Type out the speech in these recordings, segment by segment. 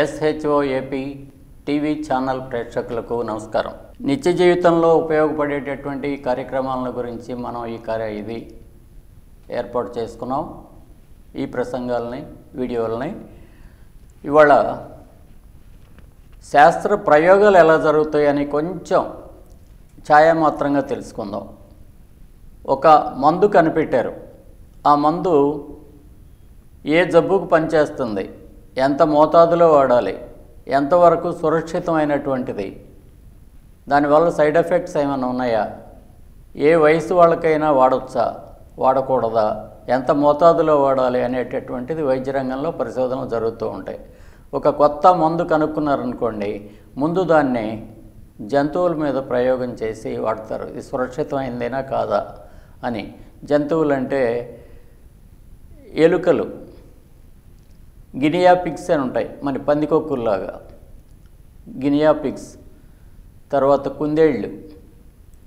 SHO AP TV channel ప్రేక్షకులకు నమస్కారం. నిత్య జీవితంలో ఉపయోగపడేటటువంటి కార్యక్రమాల గురించి మనం ఈ కార్య ఇది ఏర్పాటు చేసుకున్నాం. ఈ ప్రసంగాలని వీడియోలని. ఇవాళ శాస్త్ర ప్రయోగాలు ఎలా జరుగుతాయని కొంచెం ఛాయామాత్రంగా తెలుసుకుందాం. ఒక మందు కనిపెట్టారు. ఆ మందు ఏ జబ్బుకు పనిచేస్తుంది? ఎంత మోతాదులో వాడాలి ఎంతవరకు సురక్షితమైనటువంటిది దానివల్ల సైడ్ ఎఫెక్ట్స్ ఏమైనా ఉన్నాయా ఏ వయసు వాళ్ళకైనా వాడొచ్చా వాడకూడదా ఎంత మోతాదులో వాడాలి అనేటటువంటిది వైద్య రంగంలో పరిశోధనలు జరుగుతూ ఉంటాయి. ఒక కొత్త మందు కనుక్కున్నారనుకోండి ముందు దాన్ని జంతువుల మీద ప్రయోగం చేసి వాడతారు ఇది సురక్షితమైందేనా కాదా అని. జంతువులంటే ఎలుకలు గినియా పిగ్స్ అని ఉంటాయి. మన పందికొక్కుల్లాగా గినియా పిగ్స్ తర్వాత కుందేళ్ళు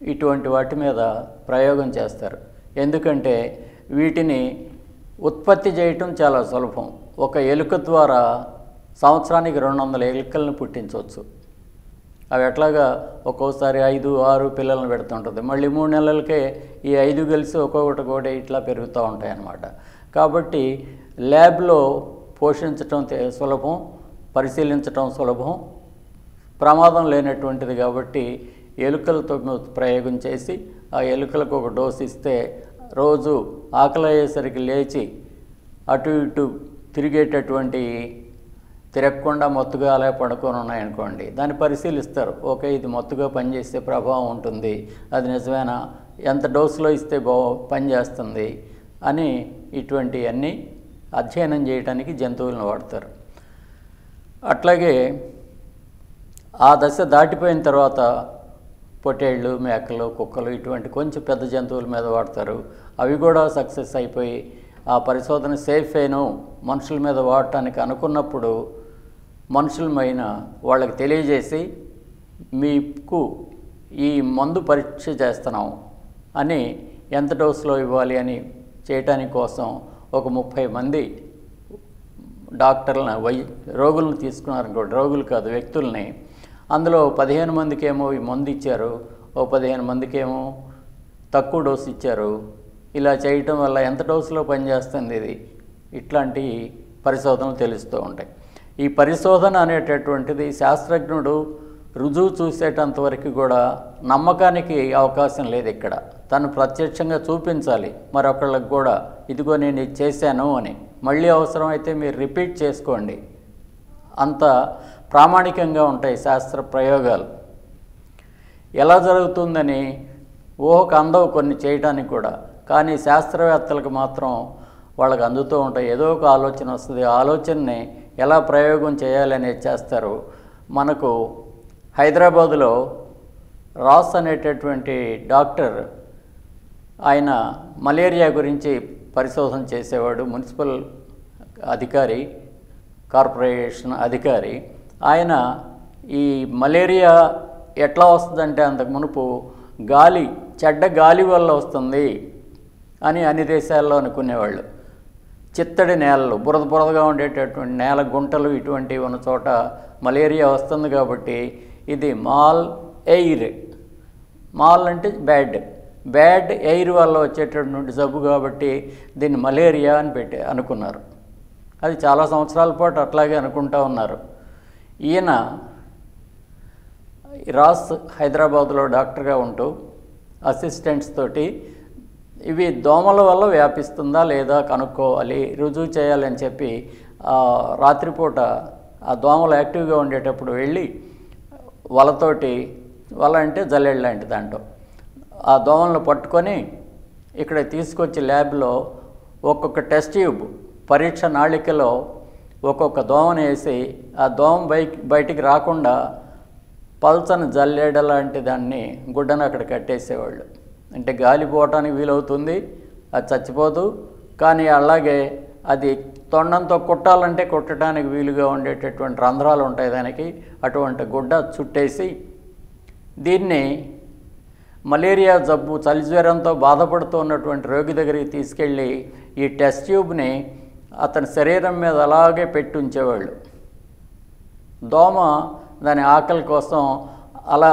ఇటువంటి వాటి మీద ప్రయోగం చేస్తారు. ఎందుకంటే వీటిని ఉత్పత్తి చేయటం చాలా సులభం. ఒక ఎలుక ద్వారా సంవత్సరానికి రెండు వందల ఎలుకలను పుట్టించవచ్చు. అవి ఎట్లాగా ఒక్కోసారి ఐదు ఆరు పిల్లలను పెడుతుంటుంది. మళ్ళీ మూడు నెలలకే ఈ ఐదు కలిసి ఒక్కొక్కటి కూడా ఇట్లా పెరుగుతూ ఉంటాయి అన్నమాట కాబట్టి ల్యాబ్లో పోషించటం సులభం పరిశీలించటం సులభం. ప్రమాదం లేనటువంటిది కాబట్టి ఎలుకలతో ప్రయోగం చేసి ఆ ఎలుకలకు ఒక డోస్ ఇస్తే రోజు ఆకలి అయ్యేసరికి లేచి అటు ఇటు తిరిగేటటువంటి తిరగకుండా మొత్తుగా అలా పడుకొని ఉన్నాయనుకోండి దాన్ని పరిశీలిస్తారు. ఓకే ఇది మొత్తుగా పనిచేస్తే ప్రభావం ఉంటుంది అది నిజమేనా ఎంత డోసులో ఇస్తే బా పనిచేస్తుంది అని ఇటువంటి అన్నీ అధ్యయనం చేయడానికి జంతువులను వాడతారు. అట్లాగే ఆ దశ దాటిపోయిన తర్వాత పొట్టేళ్ళు మేకలు కుక్కలు ఇటువంటి కొంచెం పెద్ద జంతువుల మీద వాడతారు. అవి కూడా సక్సెస్ అయిపోయి ఆ పరిశోధన సేఫ్ అయిను మనుషుల మీద వాడటానికి అనుకున్నప్పుడు మనుషులమైన వాళ్ళకి తెలియజేసి మీకు ఈ మందు పరీక్ష చేస్తున్నాం అని ఎంత డోసులో ఇవ్వాలి అని చేయటానికి కోసం ఒక ముప్పై మంది డాక్టర్లను వై రోగులను తీసుకున్నారనుకోండి రోగులు కాదు వ్యక్తుల్ని. అందులో పదిహేను మందికేమో ఈ మందు ఇచ్చారు. ఓ పదిహేను మందికేమో తక్కువ డోసు ఇచ్చారు. ఇలా చేయటం వల్ల ఎంత డోసులో పనిచేస్తుంది ఇది? ఇట్లాంటి పరిశోధనలు తెలుస్తూ ఉంటాయి. ఈ పరిశోధన అనేటటువంటిది శాస్త్రజ్ఞుడు రుజువు చూసేటంత వరకు కూడా నమ్మకానికి అవకాశం లేదు ఇక్కడ. తను ప్రత్యక్షంగా చూపించాలి మరొకళ్ళకి కూడా. ఇదిగో నేను ఇది చేశాను అని. మళ్ళీ అవసరమైతే మీరు రిపీట్ చేసుకోండి. అంత ప్రామాణికంగా ఉంటాయి శాస్త్ర ప్రయోగాలు. ఎలా జరుగుతుందని ఊహకు అందవు కొన్ని చేయడానికి కూడా. కానీ శాస్త్రవేత్తలకు మాత్రం వాళ్ళకి అందుతూ ఉంటాయి. ఏదో ఒక ఆలోచన వస్తుంది. ఆ ఆలోచనని ఎలా ప్రయోగం చేయాలనేది చేస్తారు. మనకు హైదరాబాదులో రాస్ అనేటటువంటి డాక్టర్ ఆయన మలేరియా గురించి పరిశోధన చేసేవాడు మున్సిపల్ అధికారి కార్పొరేషన్ అధికారి. ఆయన ఈ మలేరియా ఎట్లా వస్తుందంటే అంతకు మునుపు గాలి చెడ్డ గాలి వల్ల వస్తుంది అని అన్ని దేశాల్లో అనుకునేవాళ్ళు. చిత్తడి నేలలు బురద బురదగా ఉండేటటువంటి నేల గుంటలు ఇటువంటివి ఉన్న చోట మలేరియా వస్తుంది కాబట్టి ఇది మాల్ ఎయిర్. మాల్ అంటే బ్యాడ్ బ్యాడ్ ఎయిర్ వల్ల వచ్చేటటువంటి జబ్బు కాబట్టి దీన్ని మలేరియా అని పెట్టి అనుకున్నారు. అది చాలా సంవత్సరాల పాటు అట్లాగే అనుకుంటా ఉన్నారు. ఈయన రాస్ హైదరాబాద్లో డాక్టర్గా ఉంటూ అసిస్టెంట్స్ తోటి ఇవి దోమల వల్ల వ్యాపిస్తుందా లేదా కనుక్కోవాలి రుజువు చేయాలని చెప్పి రాత్రిపూట ఆ దోమలు యాక్టివ్గా ఉండేటప్పుడు వెళ్ళి వలతోటి వల అంటే జల్లెడ లాంటి దాంట్లో ఆ దోమలను పట్టుకొని ఇక్కడ తీసుకొచ్చి ల్యాబ్లో ఒక్కొక్క టెస్ట్ ట్యూబ్ పరీక్ష నాళికలో ఒక్కొక్క దోమను వేసి ఆ దోమ బయట బయటికి రాకుండా పల్చని జల్లేడ లాంటి దాన్ని గుడ్డను అక్కడ కట్టేసేవాళ్ళు. అంటే గాలి పోవటానికి వీలవుతుంది అది చచ్చిపోదు కానీ అలాగే అది తొండంతో కుట్టాలంటే కుట్టడానికి వీలుగా ఉండేటటువంటి రంధ్రాలు ఉంటాయి దానికి అటువంటి గుడ్డ చుట్టేసి దీన్ని మలేరియా జబ్బు చలిజ్వరంతో బాధపడుతూ ఉన్నటువంటి రోగి దగ్గరికి తీసుకెళ్ళి ఈ టెస్ట్ ట్యూబ్ని అతని శరీరం మీద అలాగే పెట్టి ఉంచేవాళ్ళు. దోమ దాని ఆకలి కోసం అలా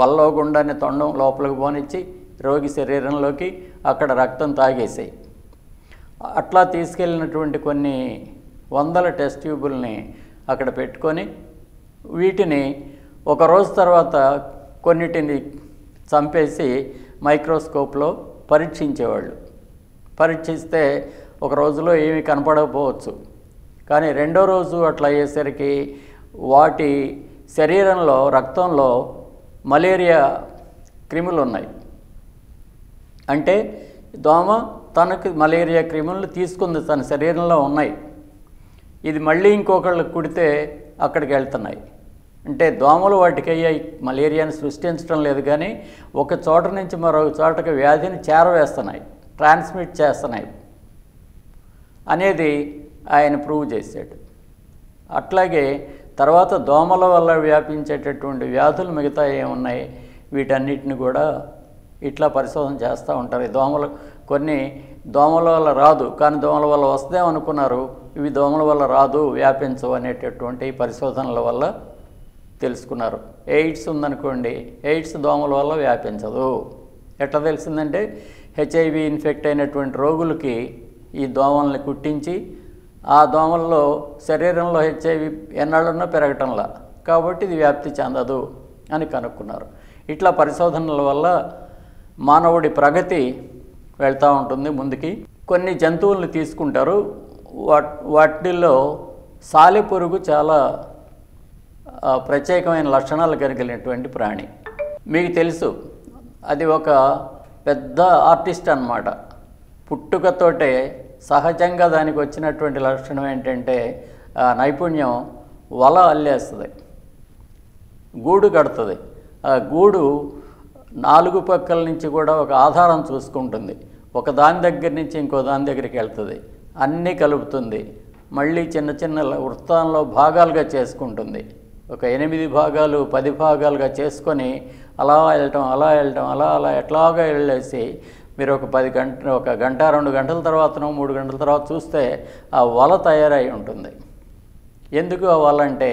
వల్ల గుండాన్ని తొండం లోపలికి పోనిచ్చి రోగి శరీరంలోకి అక్కడ రక్తం తాగేసాయి. అట్లా తీసుకెళ్ళినటువంటి కొన్ని వందల టెస్ట్ ట్యూబుల్ని అక్కడ పెట్టుకొని వీటిని ఒక రోజు తర్వాత కొన్నిటిని చంపేసి మైక్రోస్కోప్లో పరీక్షించేవాళ్ళు. పరీక్షిస్తే ఒక రోజులో ఏమీ కనపడకపోవచ్చు. కానీ రెండో రోజు అట్లా అయ్యేసరికి వాటి శరీరంలో రక్తంలో మలేరియా క్రిములు ఉన్నాయి అంటే దోమ తనకు మలేరియా క్రిములు తీసుకుంది తన శరీరంలో ఉన్నాయి. ఇది మళ్ళీ ఇంకొకళ్ళకి కుడితే అక్కడికి వెళ్తున్నాయి. అంటే దోమలు వాటికి అయ్యాయి మలేరియాని సృష్టించడం లేదు కానీ ఒక చోట నుంచి మరొక చోటకి వ్యాధిని చేరవేస్తున్నాయి ట్రాన్స్మిట్ చేస్తున్నాయి అనేది ఆయన ప్రూవ్ చేశాడు. అట్లాగే తర్వాత దోమల వల్ల వ్యాపించేటటువంటి వ్యాధులు మిగతా ఏమున్నాయి వీటన్నిటిని కూడా ఇట్లా పరిశోధన చేస్తూ ఉంటారు. ఈ దోమలు కొన్ని దోమల వల్ల రాదు కానీ దోమల వల్ల వస్తే అనుకున్నారు ఇవి దోమల వల్ల రాదు వ్యాపించవు అనేటటువంటి పరిశోధనల వల్ల తెలుసుకున్నారు. ఎయిడ్స్ ఉందనుకోండి ఎయిడ్స్ దోమల వల్ల వ్యాపించదు. ఎట్లా తెలిసిందంటే హెచ్ఐవి ఇన్ఫెక్ట్ అయినటువంటి రోగులకి ఈ దోమల్ని కుట్టించి ఆ దోమల్లో శరీరంలో హెచ్ఐవి ఎన్నాళ్ళున్నా పెరగటంలా. కాబట్టి ఇది వ్యాప్తి చెందదు అని కనుక్కున్నారు. ఇట్లా పరిశోధనల వల్ల మానవుడి ప్రగతి వెళ్తూ ఉంటుంది ముందుకి. కొన్ని జంతువుల్ని తీసుకుంటారు. వాట్ వాటిల్లో సాలెపురుగు చాలా ప్రత్యేకమైన లక్షణాలు కలిగినటువంటి ప్రాణి. మీకు తెలుసు అది ఒక పెద్ద ఆర్టిస్ట్ అన్నమాట. పుట్టుకతోటే సహజంగా దానికి వచ్చినటువంటి లక్షణం ఏంటంటే నైపుణ్యం వల అల్లేస్తుంది. గూడు కడుతుంది. ఆ గూడు నాలుగు పక్కల నుంచి కూడా ఒక ఆధారం చూసుకుంటుంది. ఒక దాని దగ్గర నుంచి ఇంకో దాని దగ్గరికి వెళ్తుంది. అన్నీ కలుపుతుంది. మళ్ళీ చిన్న చిన్న ల- వృత్తాల్లో భాగాలుగా చేసుకుంటుంది. ఒక ఎనిమిది భాగాలు పది భాగాలుగా చేసుకొని అలా వెళ్ళటం అలా వెళ్ళటం అలా అలా ఎట్లాగా వెళ్ళేసి మీరు ఒక పది గంట ఒక గంట రెండు గంటల తర్వాతనో మూడు గంటల తర్వాత చూస్తే ఆ వల తయారై ఉంటుంది. ఎందుకు అవ్వాలంటే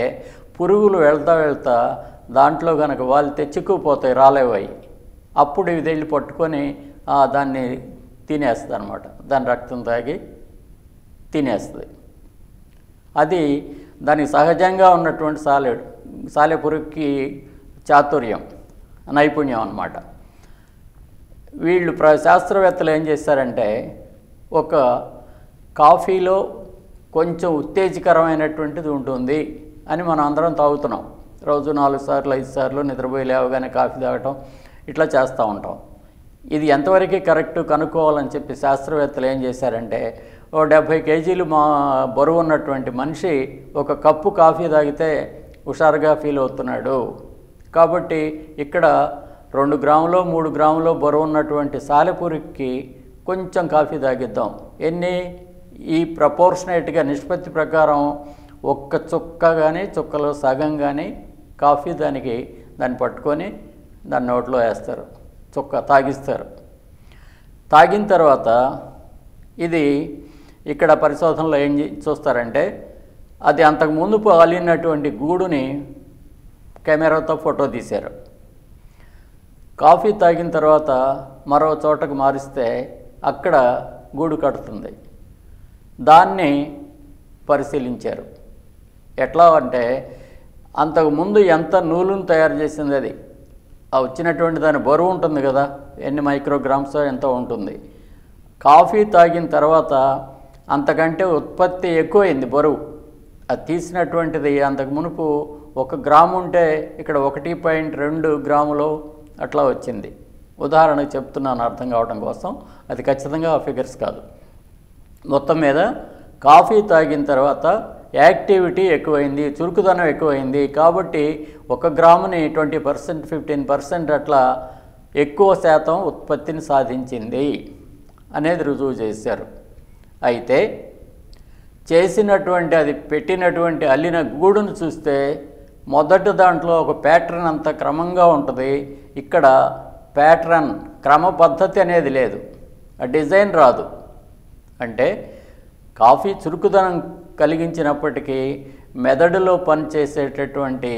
పురుగులు వెళ్తా వెళ్తా దాంట్లో కనుక వాళ్ళు తెచ్చుకుపోతాయి రాలేవయి. అప్పుడు ఇవి వెళ్ళి పట్టుకొని దాన్ని తినేస్తుంది అనమాట దాని రక్తం తాగి తినేస్తుంది. అది దానికి సహజంగా ఉన్నటువంటి సాలె సాలెపురుగుకి చాతుర్యం నైపుణ్యం అన్నమాట. వీళ్ళు ప్ర శాస్త్రవేత్తలు ఏం చేశారంటే ఒక కాఫీలో కొంచెం ఉత్తేజకరమైనటువంటిది ఉంటుంది అని మనం అందరం తాగుతున్నాం. రోజు నాలుగు సార్లు ఐదు సార్లు నిద్రపోయి లేవగానే కాఫీ తాగటం ఇట్లా చేస్తూ ఉంటాం. ఇది ఎంతవరకు కరెక్ట్ కనుక్కోవాలని చెప్పి శాస్త్రవేత్తలు ఏం చేశారంటే ఓ డెబ్భై కేజీలు మా బరువు ఉన్నటువంటి మనిషి ఒక కప్పు కాఫీ తాగితే హుషారుగా ఫీల్ అవుతున్నాడు. కాబట్టి ఇక్కడ రెండు గ్రాములో మూడు గ్రాములో బరువు ఉన్నటువంటి సాలెపూరికి కొంచెం కాఫీ తాగిద్దాం. ఎన్ని? ఈ ప్రపోర్షనేట్గా నిష్పత్తి ప్రకారం ఒక్క చుక్క కానీ చుక్కలో సగం కానీ కాఫీ దానికి దాన్ని పట్టుకొని దాన్ని నోట్లో వేస్తారు. చుక్క తాగిస్తారు. తాగిన తర్వాత ఇది ఇక్కడ పరిశోధనలో ఏం చూస్తారంటే అది అంతకు ముందు పాలినటువంటి గూడుని కెమెరాతో ఫోటో తీశారు. కాఫీ తాగిన తర్వాత మరో చోటకు మారిస్తే అక్కడ గూడు కడుతుంది. దాన్ని పరిశీలించారు. ఎట్లా అంటే అంతకుముందు ఎంత నూలును తయారు చేసింది అది? ఆ వచ్చినటువంటి దాని బరువు ఉంటుంది కదా ఎన్ని మైక్రోగ్రామ్స్ ఎంతో ఉంటుంది. కాఫీ తాగిన తర్వాత అంతకంటే ఉత్పత్తి ఎక్కువైంది బరువు. అది తీసినటువంటిది అంతకు మునుపు ఒక గ్రాము ఉంటే ఇక్కడ ఒకటి పాయింట్ రెండు గ్రాములు అట్లా వచ్చింది. ఉదాహరణకు చెప్తున్నాను అర్థం కావడం కోసం. అది ఖచ్చితంగా ఫిగర్స్ కాదు. మొత్తం మీద కాఫీ తాగిన తర్వాత యాక్టివిటీ ఎక్కువైంది చురుకుదనం ఎక్కువైంది. కాబట్టి ఒక గ్రాముని ట్వంటీ పర్సెంట్ ఫిఫ్టీన్ పర్సెంట్ అట్లా ఎక్కువ శాతం ఉత్పత్తిని సాధించింది అనేది రుజువు చేశారు. అయితే చేసినటువంటి అది పెట్టినటువంటి అల్లిన గూడును చూస్తే మొదటి దాంట్లో ఒక ప్యాటర్న్ అంత క్రమంగా ఉంటుంది. ఇక్కడ ప్యాటర్న్ క్రమ పద్ధతి అనేది లేదు. ఆ డిజైన్ రాదు. అంటే కాఫీ చురుకుదనం కలిగించినప్పటికీ మెదడులో పనిచేసేటటువంటి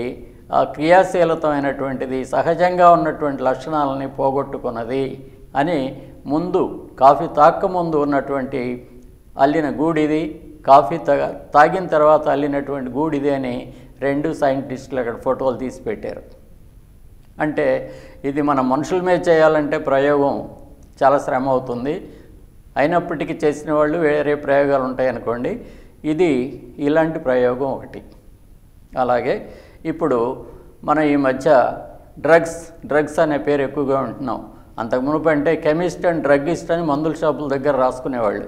ఆ క్రియాశీలతమైనటువంటిది సహజంగా ఉన్నటువంటి లక్షణాలని పోగొట్టుకున్నది అని ముందు కాఫీ తాక్క ముందు ఉన్నటువంటి అల్లిన గూడిది కాఫీ తా తాగిన తర్వాత అల్లినటువంటి గూడిది అని రెండు సైంటిస్టులు అక్కడ ఫోటోలు తీసి పెట్టారు. అంటే ఇది మన మనుషుల మీద చేయాలంటే ప్రయోగం చాలా శ్రమ అవుతుంది. అయినప్పటికీ చేసిన వాళ్ళు వేరే ప్రయోగాలు ఉంటాయి అనుకోండి ఇది ఇలాంటి ప్రయోగం ఒకటి. అలాగే ఇప్పుడు మనం ఈ మధ్య డ్రగ్స్ డ్రగ్స్ అనే పేరు ఎక్కువగా ఉంటున్నాం అంతకు మునుపు అంటే కెమిస్ట్ అండ్ డ్రగ్గిస్ట్ అని మందుల షాపుల దగ్గర రాసుకునేవాళ్ళు.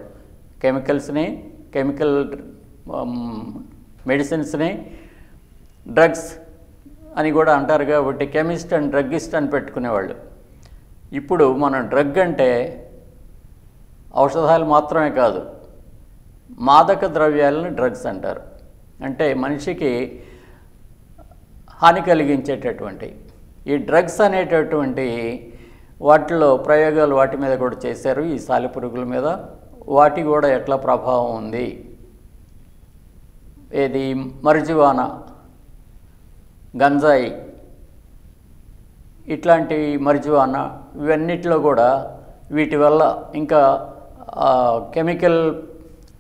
కెమికల్స్ని కెమికల్ మెడిసిన్స్ని డ్రగ్స్ అని కూడా అంటారు కాబట్టి కెమిస్ట్ అండ్ డ్రగ్గిస్ట్ అని పెట్టుకునేవాళ్ళు. ఇప్పుడు మనం డ్రగ్ అంటే ఔషధాలు మాత్రమే కాదు మాదక ద్రవ్యాలను డ్రగ్స్ అంటారు. అంటే మనిషికి హాని కలిగించేటటువంటి ఈ డ్రగ్స్ అనేటటువంటి వాటిలో ప్రయోగాలు వాటి మీద కూడా చేశారు. ఈ సాలిపురుగుల మీద వాటి కూడా ఎట్లా ప్రభావం ఉంది? ఏది? మరిజువానా గంజాయి ఇట్లాంటి మరిజువానా ఇవన్నిటిలో కూడా వీటి వల్ల ఇంకా కెమికల్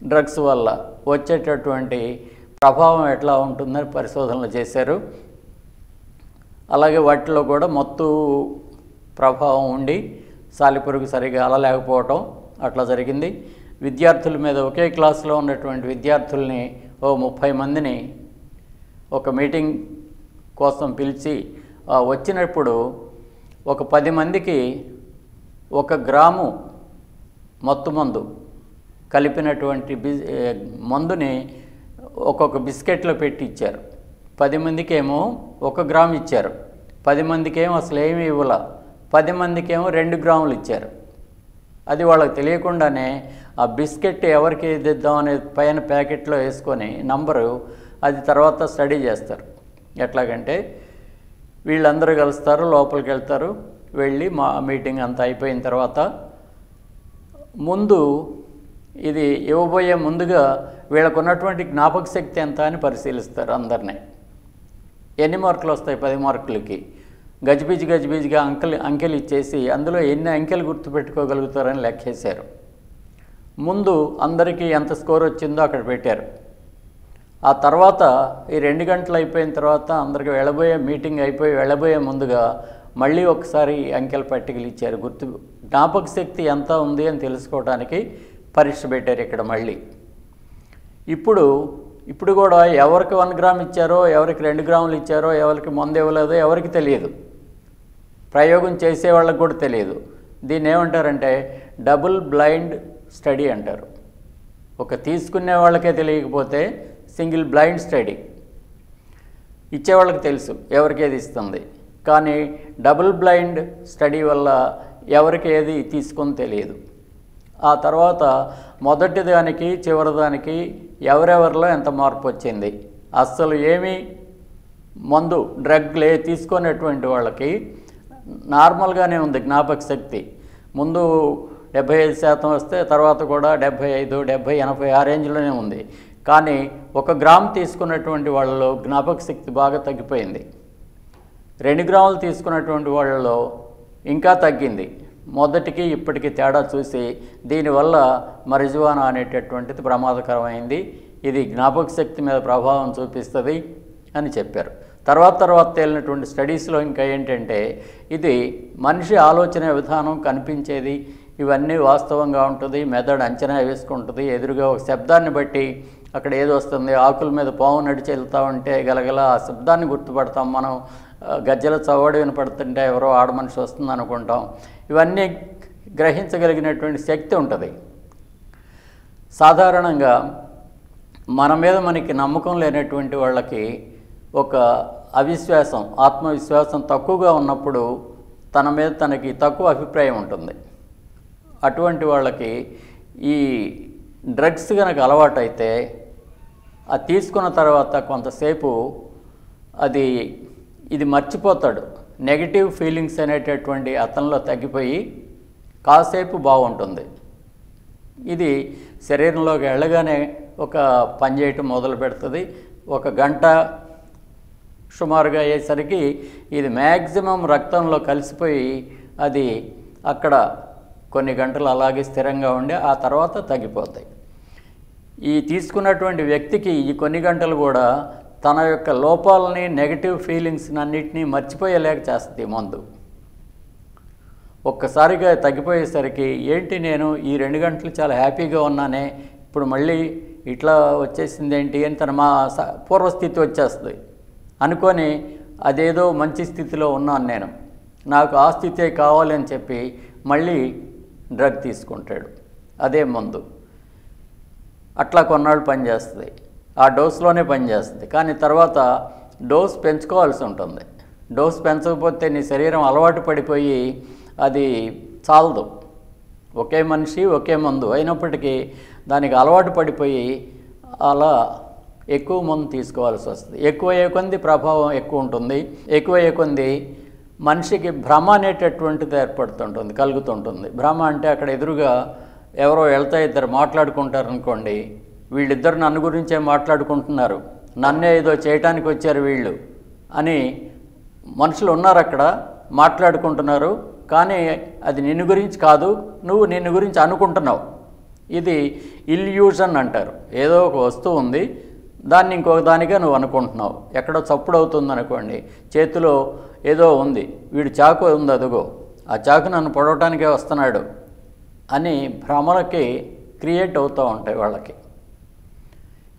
డ్రగ్స్ వల్ల వచ్చేటటువంటి ప్రభావం ఎట్లా ఉంటుందని పరిశోధనలు చేశారు. అలాగే వాటిలో కూడా మత్తు ప్రభావం ఉండి సాలిపురుగు సరిగా అలలేకపోవటం అట్లా జరిగింది. విద్యార్థుల మీద ఒకే క్లాసులో ఉన్నటువంటి విద్యార్థుల్ని ఓ ముప్పై మందిని ఒక మీటింగ్ కోసం పిలిచి వచ్చినప్పుడు ఒక పది మందికి ఒక గ్రాము మత్తు మందు కలిపినటువంటి బి మందుని ఒక్కొక్క బిస్కెట్లో పెట్టి ఇచ్చారు. పది మందికేమో ఒక గ్రాము ఇచ్చారు. పది మందికేమో అసలు ఏమీ ఇవ్వాల. పది మందికేమో రెండు గ్రాములు ఇచ్చారు. అది వాళ్ళకి తెలియకుండానే ఆ బిస్కెట్ ఎవరికి ఇద్దాం అనే పైన ప్యాకెట్లో వేసుకొని నంబరు అది తర్వాత స్టడీ చేస్తారు. ఎట్లాగంటే వీళ్ళందరూ కలుస్తారు లోపలికి వెళ్తారు వెళ్ళి మా మీటింగ్ అంతా అయిపోయిన తర్వాత ముందు ఇది ఇవ్వబోయే ముందుగా వీళ్ళకు ఉన్నటువంటి జ్ఞాపక శక్తి ఎంత అని పరిశీలిస్తారు అందరినీ. ఎన్ని మార్కులు వస్తాయి? పది మార్కులకి. గజిబిజి గజిబిజిగా అంకెలు అంకెలు ఇచ్చేసి అందులో ఎన్ని అంకెలు గుర్తుపెట్టుకోగలుగుతారని లెక్కేశారు. ముందు అందరికీ ఎంత స్కోర్ వచ్చిందో అక్కడ పెట్టారు. ఆ తర్వాత ఈ రెండు గంటలు అయిపోయిన తర్వాత అందరికి వెళ్ళబోయే మీటింగ్ అయిపోయి వెళ్ళబోయే ముందుగా మళ్ళీ ఒకసారి అంకెల పట్టికలు ఇచ్చారు. గుర్తు జ్ఞాపక శక్తి ఎంత ఉంది అని తెలుసుకోవడానికి పరీక్ష పెట్టారు ఇక్కడ మళ్ళీ. ఇప్పుడు ఇప్పుడు కూడా ఎవరికి వన్ గ్రామ్ ఇచ్చారో ఎవరికి రెండు గ్రాములు ఇచ్చారో ఎవరికి మందు ఇవ్వలేదో ఎవరికి తెలియదు. ప్రయోగం చేసే వాళ్ళకి కూడా తెలియదు. దీన్ని ఏమంటారంటే డబుల్ బ్లైండ్ స్టడీ అంటారు. ఒక తీసుకునే వాళ్ళకే తెలియకపోతే సింగిల్ బ్లైండ్ స్టడీ ఇచ్చేవాళ్ళకి తెలుసు ఎవరికి ఏది ఇస్తుంది. కానీ డబుల్ బ్లైండ్ స్టడీ వల్ల ఎవరికి ఏది తీసుకొని తెలియదు. ఆ తర్వాత మొదటి దానికి చివరి దానికి ఎవరెవరిలో ఎంత మార్పు వచ్చింది? అస్సలు ఏమీ మందు డ్రగ్లే తీసుకునేటువంటి వాళ్ళకి నార్మల్గానే ఉంది జ్ఞాపక శక్తి. ముందు డెబ్భై ఐదు శాతం వస్తే తర్వాత కూడా డెబ్భై ఐదు డెబ్భై ఎనభై ఆ రేంజ్లోనే ఉంది. కానీ ఒక గ్రామ్ తీసుకున్నటువంటి వాళ్ళలో జ్ఞాపక శక్తి బాగా తగ్గిపోయింది. రెండు గ్రాములు తీసుకున్నటువంటి వాళ్ళలో ఇంకా తగ్గింది. మొదటికి ఇప్పటికి తేడా చూసి దీనివల్ల మరిజువానా అనేటటువంటిది ప్రమాదకరమైంది. ఇది జ్ఞాపక శక్తి మీద ప్రభావం చూపిస్తుంది అని చెప్పారు. తర్వాత తర్వాత తేలినటువంటి స్టడీస్లో ఇంకా ఏంటంటే ఇది మనిషి ఆలోచన విధానం కనిపించేది ఇవన్నీ వాస్తవంగా ఉంటుంది మెదడు అంచనా వేసుకుంటుంది ఎదురుగా ఒక శబ్దాన్ని బట్టి అక్కడ ఏది వస్తుంది ఆకుల మీద పాము నడిచి వెళ్తా ఉంటే గలగల ఆ శబ్దాన్ని గుర్తుపడతాం మనం. గజ్జల చవడి వినపడుతుంటే ఎవరో ఆడ మనిషి వస్తుంది అనుకుంటాం. ఇవన్నీ గ్రహించగలిగినటువంటి శక్తి ఉంటుంది. సాధారణంగా మన మీద మనకి నమ్మకం లేనటువంటి వాళ్ళకి ఒక అవిశ్వాసం ఆత్మవిశ్వాసం తక్కువగా ఉన్నప్పుడు తన మీద తనకి తక్కువ అభిప్రాయం ఉంటుంది. అటువంటి వాళ్ళకి ఈ డ్రగ్స్ కనుక అలవాటైతే అది తీసుకున్న తర్వాత కొంతసేపు అది ఇది మర్చిపోతాడు. నెగిటివ్ ఫీలింగ్స్ అనేటటువంటి అతనిలో తగ్గిపోయి కాసేపు బాగుంటుంది. ఇది శరీరంలోకి వెళ్ళగానే ఒక పని చేయటం మొదలు పెడుతుంది ఒక గంట సుమారుగా అయ్యేసరికి ఇది మ్యాక్సిమం రక్తంలో కలిసిపోయి అది అక్కడ కొన్ని గంటలు అలాగే స్థిరంగా ఉండి ఆ తర్వాత తగ్గిపోతాయి. ఈ తీసుకున్నటువంటి వ్యక్తికి ఈ కొన్ని గంటలు కూడా తన యొక్క లోపాలని నెగటివ్ ఫీలింగ్స్ అన్నిటినీ మర్చిపోయేలేక చేస్తుంది మందు. ఒక్కసారిగా తగ్గిపోయేసరికి ఏంటి నేను ఈ రెండు గంటలు చాలా హ్యాపీగా ఉన్నానే ఇప్పుడు మళ్ళీ ఇట్లా వచ్చేసింది ఏంటి అని తన మా స- పూర్వస్థితి వచ్చేస్తుంది. అనుకొని అదేదో మంచి స్థితిలో ఉన్నాను నేను. నాకు ఆ స్థితే కావాలని చెప్పి మళ్ళీ డ్రగ్ తీసుకుంటాడు. అదే మందు. అట్లా కొన్నాళ్ళు పనిచేస్తుంది ఆ డోస్లోనే పనిచేస్తుంది కానీ తర్వాత డోస్ పెంచుకోవాల్సి ఉంటుంది. డోస్ పెంచకపోతే నీ శరీరం అలవాటు పడిపోయి అది చాలదు. ఒకే మనిషి ఒకే మందు అయినప్పటికీ దానికి అలవాటు పడిపోయి అలా ఎక్కువ మందు తీసుకోవాల్సి వస్తుంది. ఎక్కువ అయ్యే కొంది ప్రభావం ఎక్కువ ఉంటుంది. ఎక్కువ అయ్యే కొంది మనిషికి భ్రమ అనేటటువంటిది ఏర్పడుతుంటుంది కలుగుతుంటుంది. భ్రమ అంటే అక్కడ ఎదురుగా ఎవరో వెళ్తా ఇద్దరు మాట్లాడుకుంటారు అనుకోండి వీళ్ళిద్దరు నన్ను గురించే మాట్లాడుకుంటున్నారు. నన్నే ఏదో చేయటానికి వచ్చారు వీళ్ళు అని మనుషులు ఉన్నారు అక్కడ మాట్లాడుకుంటున్నారు కానీ అది నిన్ను గురించి కాదు నువ్వు నిన్ను గురించి అనుకుంటున్నావు. ఇది ఇల్యూజన్ అంటారు. ఏదో ఒక వస్తువు ఉంది దాన్ని ఇంకొక దానిగా నువ్వు అనుకుంటున్నావు. ఎక్కడో చప్పుడు అవుతుంది అనుకోండి చేతిలో ఏదో ఉంది వీడు చాకు ఉంది అదుగో ఆ చాకు నన్ను పొడవటానికే వస్తున్నాడు అని భ్రమలకి క్రియేట్ అవుతూ ఉంటాయి వాళ్ళకి.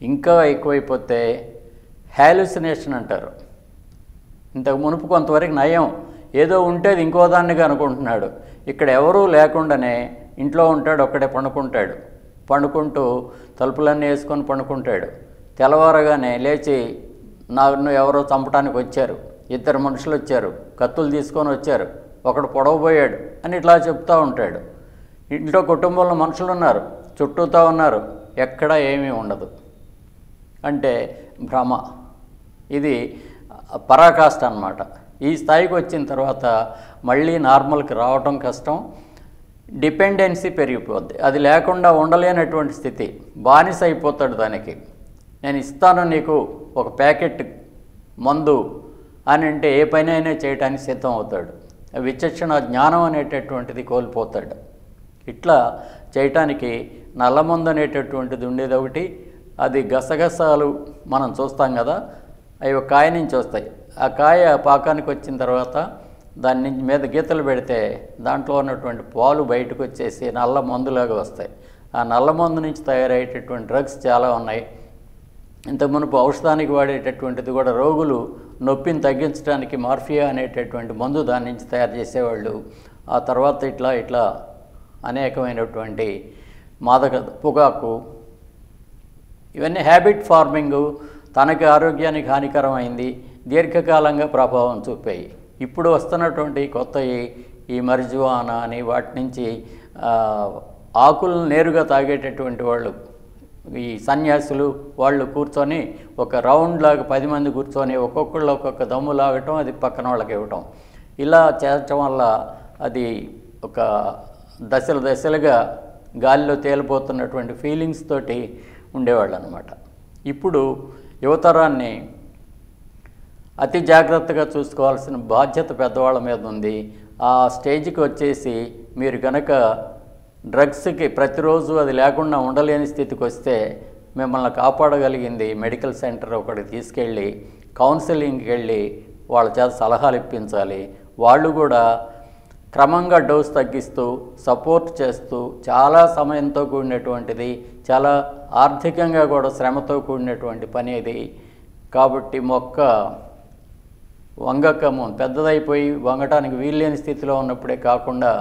ఇంకా ఎక్కువైపోతే హ్యాలుసినేషన్ అంటారు. ఇంతకు మునుపు కొంతవరకు నయం ఏదో ఉంటే అది ఇంకో దాన్నిగా అనుకుంటున్నాడు. ఇక్కడ ఎవరూ లేకుండానే ఇంట్లో ఉంటాడు ఒక్కడే పండుకుంటాడు. పండుకుంటూ తలుపులన్నీ వేసుకొని పండుకుంటాడు. తెల్లవారగానే లేచి నన్ను ఎవరో చంపడానికి వచ్చారు. ఇద్దరు మనుషులు వచ్చారు. కత్తులు తీసుకొని వచ్చారు. ఒకడు పొడవబోయాడు అని ఇట్లా చెప్తూ ఉంటాడు. ఇంట్లో కుటుంబంలో మనుషులు ఉన్నారు. చుట్టూతా ఉన్నారు. ఎక్కడా ఏమీ ఉండదు. అంటే భ్రమ. ఇది పరాకాష్ట అన్నమాట. ఈ స్థాయికి వచ్చిన తర్వాత మళ్ళీ నార్మల్కి రావటం కష్టం. డిపెండెన్సీ పెరిగిపోద్ది. అది లేకుండా ఉండలేనటువంటి స్థితి. బానిస అయిపోతాడు దానికి. నేను ఇస్తాను నీకు ఒక ప్యాకెట్ మందు అని అంటే ఏ పనైనా అయినా చేయడానికి సిద్ధం అవుతాడు విచక్షణ జ్ఞానం అనేటటువంటిది కోల్పోతాడు. ఇట్లా చేయటానికి నల్లమందు అనేటటువంటిది ఉండేది ఒకటి. అది గసగసాలు మనం చూస్తాం కదా అవి ఒక కాయ నుంచి వస్తాయి. ఆ కాయ పాకానికి వచ్చిన తర్వాత దాని మీద గీతలు పెడితే దాంట్లో ఉన్నటువంటి పాలు బయటకు వచ్చేసి నల్ల మందులాగా వస్తాయి. ఆ నల్ల మందు నుంచి తయారయ్యేటటువంటి డ్రగ్స్ చాలా ఉన్నాయి. ఇంత మునుపు ఔషధానికి వాడేటటువంటిది కూడా రోగులు నొప్పిని తగ్గించడానికి మార్ఫియా అనేటటువంటి మందు దాని నుంచి తయారు చేసేవాళ్ళు. ఆ తర్వాత ఇట్లా ఇట్లా అనేకమైనటువంటి మాదక పొగాకు ఇవన్నీ హ్యాబిట్ ఫార్మింగ్ తనకి ఆరోగ్యానికి హానికరమైంది దీర్ఘకాలంగా ప్రభావం చూపాయి. ఇప్పుడు వస్తున్నటువంటి కొత్త ఈ మరిజువానా అని వాటి నుంచి ఆకులను నేరుగా తాగేటటువంటి వాళ్ళు ఈ సన్యాసులు వాళ్ళు కూర్చొని ఒక రౌండ్ లాగా పది మంది కూర్చొని ఒక్కొక్కళ్ళు ఒక్కొక్క దమ్ము లాగటం అది పక్కన వాళ్ళకి ఇవ్వటం. ఇలా చేర్చడం వల్ల అది ఒక దశల దశలుగా గాలిలో తేలిపోతున్నటువంటి ఫీలింగ్స్ తోటి ఉండేవాళ్ళు అనమాట ఇప్పుడు యువతరాన్ని అతి జాగ్రత్తగా చూసుకోవాల్సిన బాధ్యత పెద్దవాళ్ళ మీద ఉంది. ఆ స్టేజ్కి వచ్చేసి మీరు కనుక డ్రగ్స్కి ప్రతిరోజు అది లేకుండా ఉండలేని స్థితికి వస్తే మిమ్మల్ని కాపాడగలిగింది మెడికల్ సెంటర్ ఒకటి తీసుకెళ్ళి కౌన్సిలింగ్కి వెళ్ళి వాళ్ళ చేత సలహాలు ఇప్పించాలి. వాళ్ళు కూడా క్రమంగా డోస్ తగ్గిస్తూ సపోర్ట్ చేస్తూ చాలా సమయంతో కూడినటువంటిది చాలా ఆర్థికంగా కూడా శ్రమతో కూడినటువంటి పని ఇది కాబట్టి మొక్క వంగకము పెద్దదైపోయి వంగటానికి వీల్లేని స్థితిలో ఉన్నప్పుడే కాకుండా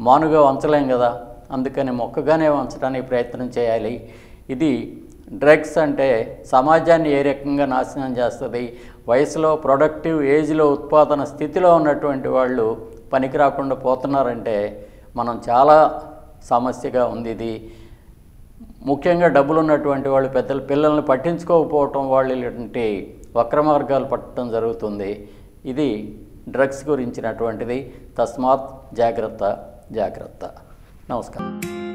మానుగా వంచలేం కదా? అందుకని మొక్కగానే వంచడానికి ప్రయత్నం చేయాలి. ఇది డ్రగ్స్ అంటే సమాజాన్ని ఏ రకంగా నాశనం చేస్తుంది? వయసులో ప్రొడక్టివ్ ఏజ్లో ఉత్పాదన స్థితిలో ఉన్నటువంటి వాళ్ళు పనికి రాకుండా పోతున్నారంటే మనం చాలా సమస్యగా ఉంది ఇది. ముఖ్యంగా డబ్బులు ఉన్నటువంటి వాళ్ళు పెద్దలు పిల్లల్ని పట్టించుకోకపోవటం వాళ్ళు ఇలాంటి వక్ర మార్గాలు పట్టడం జరుగుతుంది. ఇది డ్రగ్స్ గురించినటువంటిది. తస్మాత్ జాగ్రత్త. జాగ్రత్త. నమస్కారం.